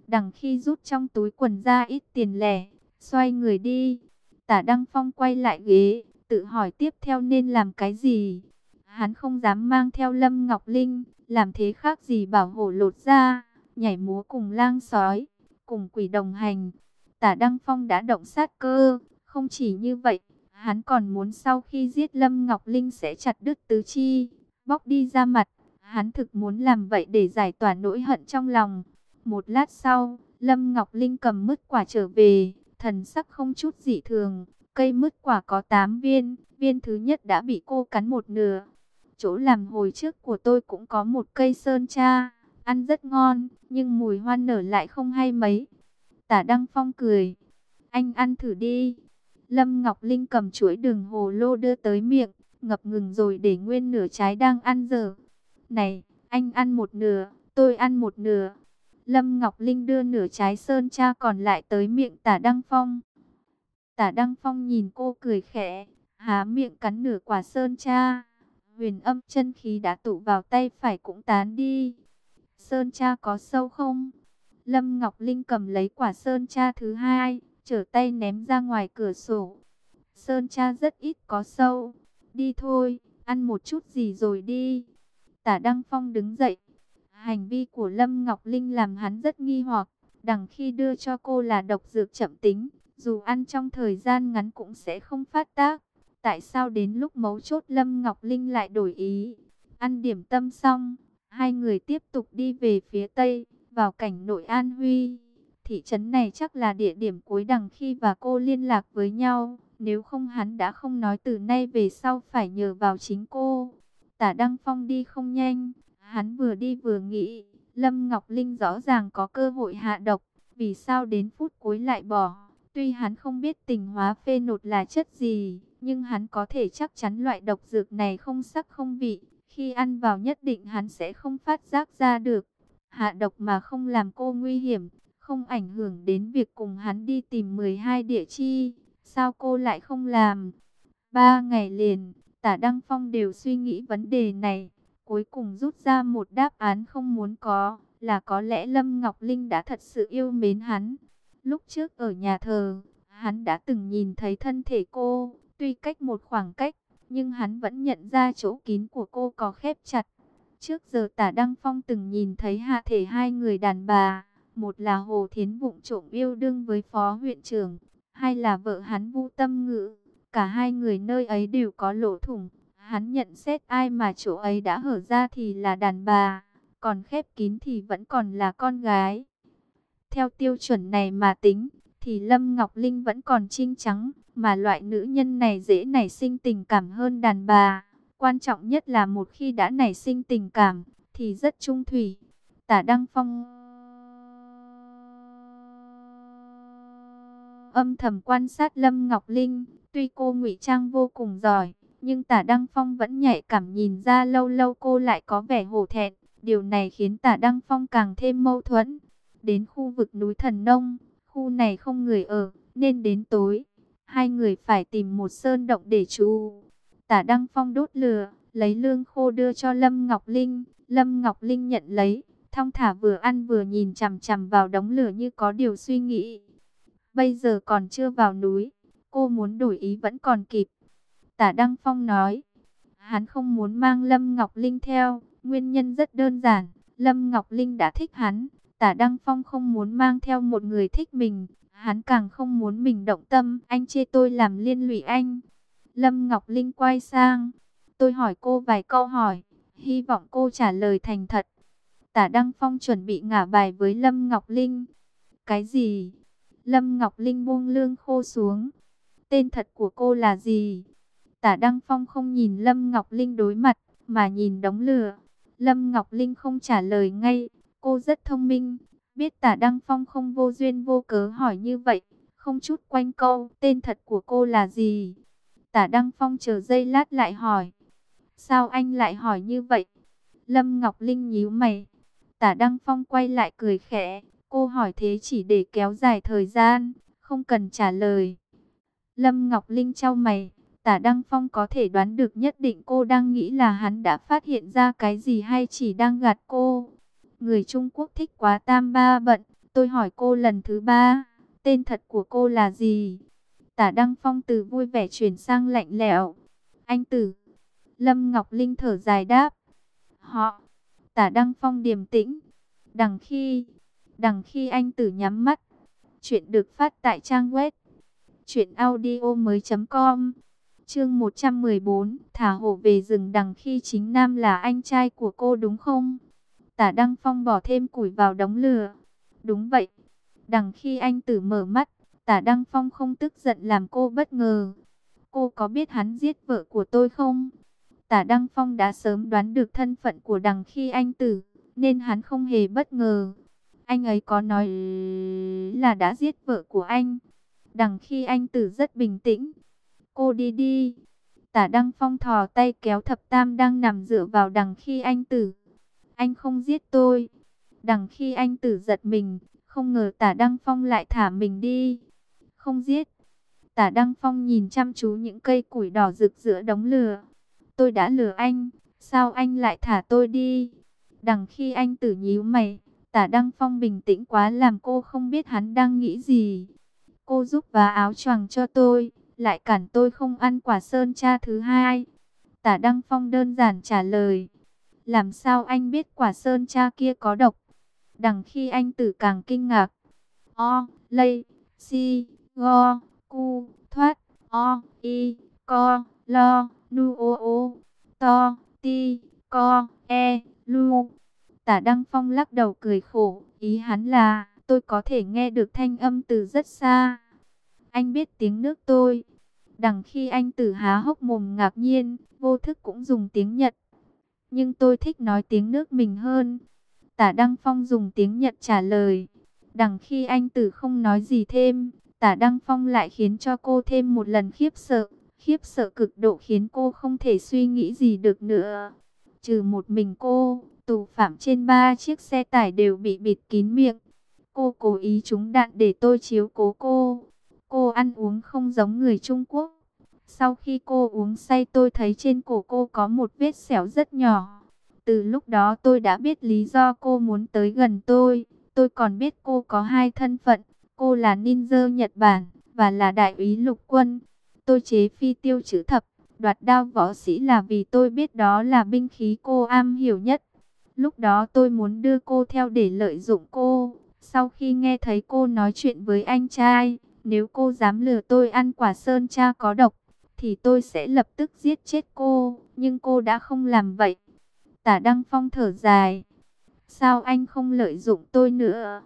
Đằng khi rút trong túi quần ra ít tiền lẻ. Xoay người đi. Tả Đăng Phong quay lại ghế. Tự hỏi tiếp theo nên làm cái gì? Hắn không dám mang theo Lâm Ngọc Linh, làm thế khác gì bảo hổ lột ra, nhảy múa cùng lang sói, cùng quỷ đồng hành. Tả Đăng Phong đã động sát cơ, không chỉ như vậy, hắn còn muốn sau khi giết Lâm Ngọc Linh sẽ chặt đứt tứ chi, bóc đi ra mặt. Hắn thực muốn làm vậy để giải tỏa nỗi hận trong lòng. Một lát sau, Lâm Ngọc Linh cầm mứt quả trở về, thần sắc không chút dị thường. Cây mứt quả có 8 viên, viên thứ nhất đã bị cô cắn một nửa, Chỗ làm hồi trước của tôi cũng có một cây sơn cha, ăn rất ngon, nhưng mùi hoa nở lại không hay mấy. Tả Đăng Phong cười. Anh ăn thử đi. Lâm Ngọc Linh cầm chuỗi đường hồ lô đưa tới miệng, ngập ngừng rồi để nguyên nửa trái đang ăn giờ Này, anh ăn một nửa, tôi ăn một nửa. Lâm Ngọc Linh đưa nửa trái sơn cha còn lại tới miệng tả Đăng Phong. Tả Đăng Phong nhìn cô cười khẽ, há miệng cắn nửa quả sơn cha. Huyền âm chân khí đã tụ vào tay phải cũng tán đi. Sơn cha có sâu không? Lâm Ngọc Linh cầm lấy quả sơn cha thứ hai, trở tay ném ra ngoài cửa sổ. Sơn cha rất ít có sâu. Đi thôi, ăn một chút gì rồi đi. Tả Đăng Phong đứng dậy. Hành vi của Lâm Ngọc Linh làm hắn rất nghi hoặc. Đằng khi đưa cho cô là độc dược chậm tính, dù ăn trong thời gian ngắn cũng sẽ không phát tác. Tại sao đến lúc mấu chốt Lâm Ngọc Linh lại đổi ý? Ăn điểm tâm xong, hai người tiếp tục đi về phía Tây, vào cảnh nội An Huy. Thị trấn này chắc là địa điểm cuối đằng khi và cô liên lạc với nhau. Nếu không hắn đã không nói từ nay về sau phải nhờ vào chính cô. Tả Đăng Phong đi không nhanh. Hắn vừa đi vừa nghĩ. Lâm Ngọc Linh rõ ràng có cơ hội hạ độc. Vì sao đến phút cuối lại bỏ? Tuy hắn không biết tình hóa phê nột là chất gì. Nhưng hắn có thể chắc chắn loại độc dược này không sắc không vị. Khi ăn vào nhất định hắn sẽ không phát giác ra được. Hạ độc mà không làm cô nguy hiểm không ảnh hưởng đến việc cùng hắn đi tìm 12 địa chi. Sao cô lại không làm? Ba ngày liền, tả Đăng Phong đều suy nghĩ vấn đề này. Cuối cùng rút ra một đáp án không muốn có, là có lẽ Lâm Ngọc Linh đã thật sự yêu mến hắn. Lúc trước ở nhà thờ, hắn đã từng nhìn thấy thân thể cô, tuy cách một khoảng cách, nhưng hắn vẫn nhận ra chỗ kín của cô có khép chặt. Trước giờ tả Đăng Phong từng nhìn thấy hạ thể hai người đàn bà một là Hồ Thiến vụng trộm yêu đương với phó huyện trưởng, hai là vợ hắn Vu Tâm Ngữ. Cả hai người nơi ấy đều có lỗ thủng. Hắn nhận xét ai mà chỗ ấy đã hở ra thì là đàn bà, còn khép kín thì vẫn còn là con gái. Theo tiêu chuẩn này mà tính, thì Lâm Ngọc Linh vẫn còn trinh trắng, mà loại nữ nhân này dễ nảy sinh tình cảm hơn đàn bà. Quan trọng nhất là một khi đã nảy sinh tình cảm, thì rất trung thủy. Tả Đăng Phong âm thầm quan sát Lâm Ngọc Linh. Tuy cô ngụy trang vô cùng giỏi, nhưng Tả Đăng Phong vẫn nhạy cảm nhìn ra lâu lâu cô lại có vẻ hổ thẹn. Điều này khiến Tả Đăng Phong càng thêm mâu thuẫn. Đến khu vực núi Thần Nông, khu này không người ở, nên đến tối, hai người phải tìm một sơn động để trú. Tả Đăng Phong đốt lửa, lấy lương khô đưa cho Lâm Ngọc Linh. Lâm Ngọc Linh nhận lấy, thong thả vừa ăn vừa nhìn chằm chằm vào đống lửa như có điều suy nghĩ. Bây giờ còn chưa vào núi, cô muốn đổi ý vẫn còn kịp. Tả Đăng Phong nói, hắn không muốn mang Lâm Ngọc Linh theo, nguyên nhân rất đơn giản, Lâm Ngọc Linh đã thích hắn, Tả Đăng Phong không muốn mang theo một người thích mình, hắn càng không muốn mình động tâm, anh chê tôi làm liên lụy anh. Lâm Ngọc Linh quay sang, tôi hỏi cô vài câu hỏi, hy vọng cô trả lời thành thật. Tả Đăng Phong chuẩn bị ngả bài với Lâm Ngọc Linh. Cái gì? Lâm Ngọc Linh buông lương khô xuống. Tên thật của cô là gì? Tả Đăng Phong không nhìn Lâm Ngọc Linh đối mặt, mà nhìn đóng lửa. Lâm Ngọc Linh không trả lời ngay. Cô rất thông minh, biết tả Đăng Phong không vô duyên vô cớ hỏi như vậy. Không chút quanh câu, tên thật của cô là gì? Tả Đăng Phong chờ giây lát lại hỏi. Sao anh lại hỏi như vậy? Lâm Ngọc Linh nhíu mày. Tả Đăng Phong quay lại cười khẽ. Cô hỏi thế chỉ để kéo dài thời gian, không cần trả lời. Lâm Ngọc Linh trao mày, tả Đăng Phong có thể đoán được nhất định cô đang nghĩ là hắn đã phát hiện ra cái gì hay chỉ đang gạt cô. Người Trung Quốc thích quá tam ba bận, tôi hỏi cô lần thứ ba, tên thật của cô là gì? Tả Đăng Phong từ vui vẻ chuyển sang lạnh lẽo. Anh Tử. Lâm Ngọc Linh thở dài đáp. Họ. Tả Đăng Phong điềm tĩnh. Đằng khi Đằng khi anh tử nhắm mắt. Chuyện được phát tại trang web. Chuyện audio mới com. Chương 114. Thả hổ về rừng đằng khi chính Nam là anh trai của cô đúng không? Tả Đăng Phong bỏ thêm củi vào đống lửa. Đúng vậy. Đằng khi anh tử mở mắt, tả Đăng Phong không tức giận làm cô bất ngờ. Cô có biết hắn giết vợ của tôi không? Tả Đăng Phong đã sớm đoán được thân phận của đằng khi anh tử, nên hắn không hề bất ngờ. Anh ấy có nói là đã giết vợ của anh. Đằng khi anh tử rất bình tĩnh. Cô đi đi. Tả Đăng Phong thò tay kéo thập tam đang nằm dựa vào đằng khi anh tử. Anh không giết tôi. Đằng khi anh tử giật mình, không ngờ tả Đăng Phong lại thả mình đi. Không giết. Tả Đăng Phong nhìn chăm chú những cây củi đỏ rực giữa đống lửa. Tôi đã lừa anh, sao anh lại thả tôi đi? Đằng khi anh tử nhíu mày, tả Đăng Phong bình tĩnh quá làm cô không biết hắn đang nghĩ gì. Cô giúp vá áo choàng cho tôi, lại cản tôi không ăn quả sơn cha thứ hai. Tả Đăng Phong đơn giản trả lời. Làm sao anh biết quả sơn cha kia có độc? Đằng khi anh tử càng kinh ngạc. O, lây, si, go, cu, thoát, o, y, co, lo, nu o o to, ti, co, e, lu. Tả Đăng Phong lắc đầu cười khổ, ý hắn là, tôi có thể nghe được thanh âm từ rất xa. Anh biết tiếng nước tôi. Đằng khi anh tử há hốc mồm ngạc nhiên, vô thức cũng dùng tiếng Nhật. Nhưng tôi thích nói tiếng nước mình hơn. Tả Đăng Phong dùng tiếng Nhật trả lời. Đằng khi anh tử không nói gì thêm, tả Đăng Phong lại khiến cho cô thêm một lần khiếp sợ. Khiếp sợ cực độ khiến cô không thể suy nghĩ gì được nữa. Trừ một mình cô, tù phạm trên ba chiếc xe tải đều bị bịt kín miệng. Cô cố ý trúng đạn để tôi chiếu cố cô. Cô ăn uống không giống người Trung Quốc. Sau khi cô uống say tôi thấy trên cổ cô có một vết xẻo rất nhỏ. Từ lúc đó tôi đã biết lý do cô muốn tới gần tôi. Tôi còn biết cô có hai thân phận. Cô là ninja Nhật Bản và là đại úy lục quân. Tôi chế phi tiêu chữ thập, đoạt đao võ sĩ là vì tôi biết đó là binh khí cô am hiểu nhất. Lúc đó tôi muốn đưa cô theo để lợi dụng cô. Sau khi nghe thấy cô nói chuyện với anh trai, nếu cô dám lừa tôi ăn quả sơn cha có độc, thì tôi sẽ lập tức giết chết cô. Nhưng cô đã không làm vậy. Tả Đăng Phong thở dài. Sao anh không lợi dụng tôi nữa?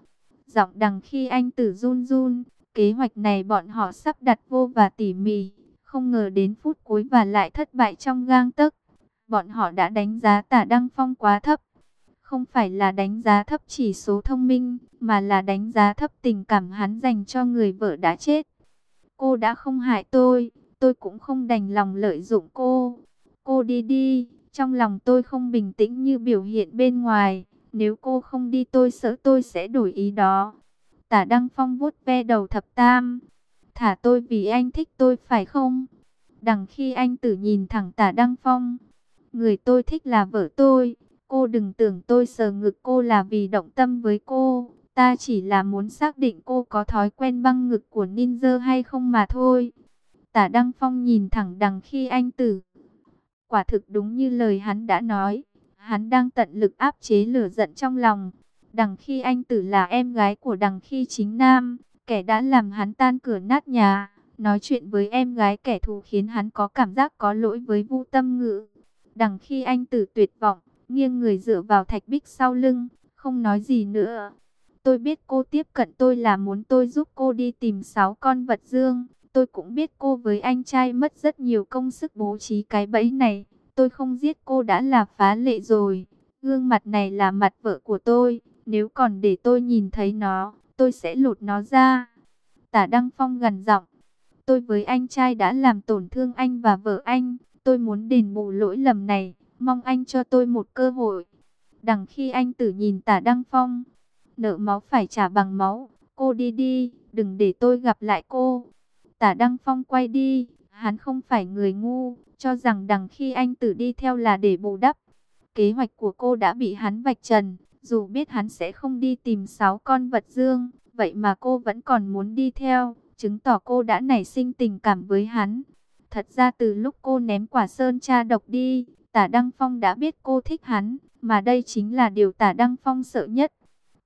Giọng đằng khi anh tử run run, kế hoạch này bọn họ sắp đặt vô và tỉ mỉ. Không ngờ đến phút cuối và lại thất bại trong gang tấc. Bọn họ đã đánh giá tả Đăng Phong quá thấp. Không phải là đánh giá thấp chỉ số thông minh, mà là đánh giá thấp tình cảm hắn dành cho người vợ đã chết. Cô đã không hại tôi, tôi cũng không đành lòng lợi dụng cô. Cô đi đi, trong lòng tôi không bình tĩnh như biểu hiện bên ngoài. Nếu cô không đi tôi sợ tôi sẽ đổi ý đó. Tả Đăng Phong vuốt ve đầu thập tam. Thả tôi vì anh thích tôi phải không? Đằng khi anh tử nhìn thẳng tả Đăng Phong. Người tôi thích là vợ tôi. Cô đừng tưởng tôi sờ ngực cô là vì động tâm với cô. Ta chỉ là muốn xác định cô có thói quen băng ngực của ninja hay không mà thôi. Tả Đăng Phong nhìn thẳng đằng khi anh tử. Quả thực đúng như lời hắn đã nói. Hắn đang tận lực áp chế lửa giận trong lòng. Đằng khi anh tử là em gái của đằng khi chính nam. Kẻ đã làm hắn tan cửa nát nhà. Nói chuyện với em gái kẻ thù khiến hắn có cảm giác có lỗi với vu tâm ngữ. Đằng khi anh tử tuyệt vọng, nghiêng người dựa vào thạch bích sau lưng, không nói gì nữa. Tôi biết cô tiếp cận tôi là muốn tôi giúp cô đi tìm sáu con vật dương. Tôi cũng biết cô với anh trai mất rất nhiều công sức bố trí cái bẫy này. Tôi không giết cô đã là phá lệ rồi. Gương mặt này là mặt vợ của tôi. Nếu còn để tôi nhìn thấy nó, tôi sẽ lột nó ra. Tả Đăng Phong gần giọng. Tôi với anh trai đã làm tổn thương anh và vợ anh. Tôi muốn đền bù lỗi lầm này. Mong anh cho tôi một cơ hội. Đằng khi anh tử nhìn tả Đăng Phong. Nợ máu phải trả bằng máu. Cô đi đi, đừng để tôi gặp lại cô. Tả Đăng Phong quay đi. Hắn không phải người ngu. Cho rằng đằng khi anh tử đi theo là để bù đắp. Kế hoạch của cô đã bị hắn vạch trần. Dù biết hắn sẽ không đi tìm sáu con vật dương. Vậy mà cô vẫn còn muốn đi theo. Chứng tỏ cô đã nảy sinh tình cảm với hắn. Thật ra từ lúc cô ném quả sơn cha độc đi, Tả Đăng Phong đã biết cô thích hắn, mà đây chính là điều Tả Đăng Phong sợ nhất.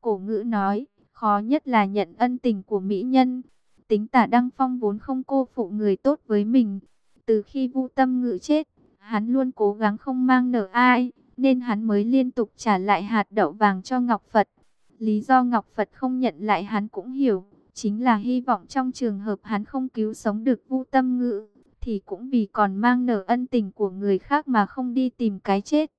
Cổ ngữ nói, khó nhất là nhận ân tình của mỹ nhân. Tính Tả Đăng Phong vốn không cô phụ người tốt với mình. Từ khi Vu Tâm Ngữ chết, hắn luôn cố gắng không mang nợ ai, nên hắn mới liên tục trả lại hạt đậu vàng cho Ngọc Phật. Lý do Ngọc Phật không nhận lại hắn cũng hiểu, chính là hy vọng trong trường hợp hắn không cứu sống được Vu Tâm Ngữ thì cũng vì còn mang nợ ân tình của người khác mà không đi tìm cái chết.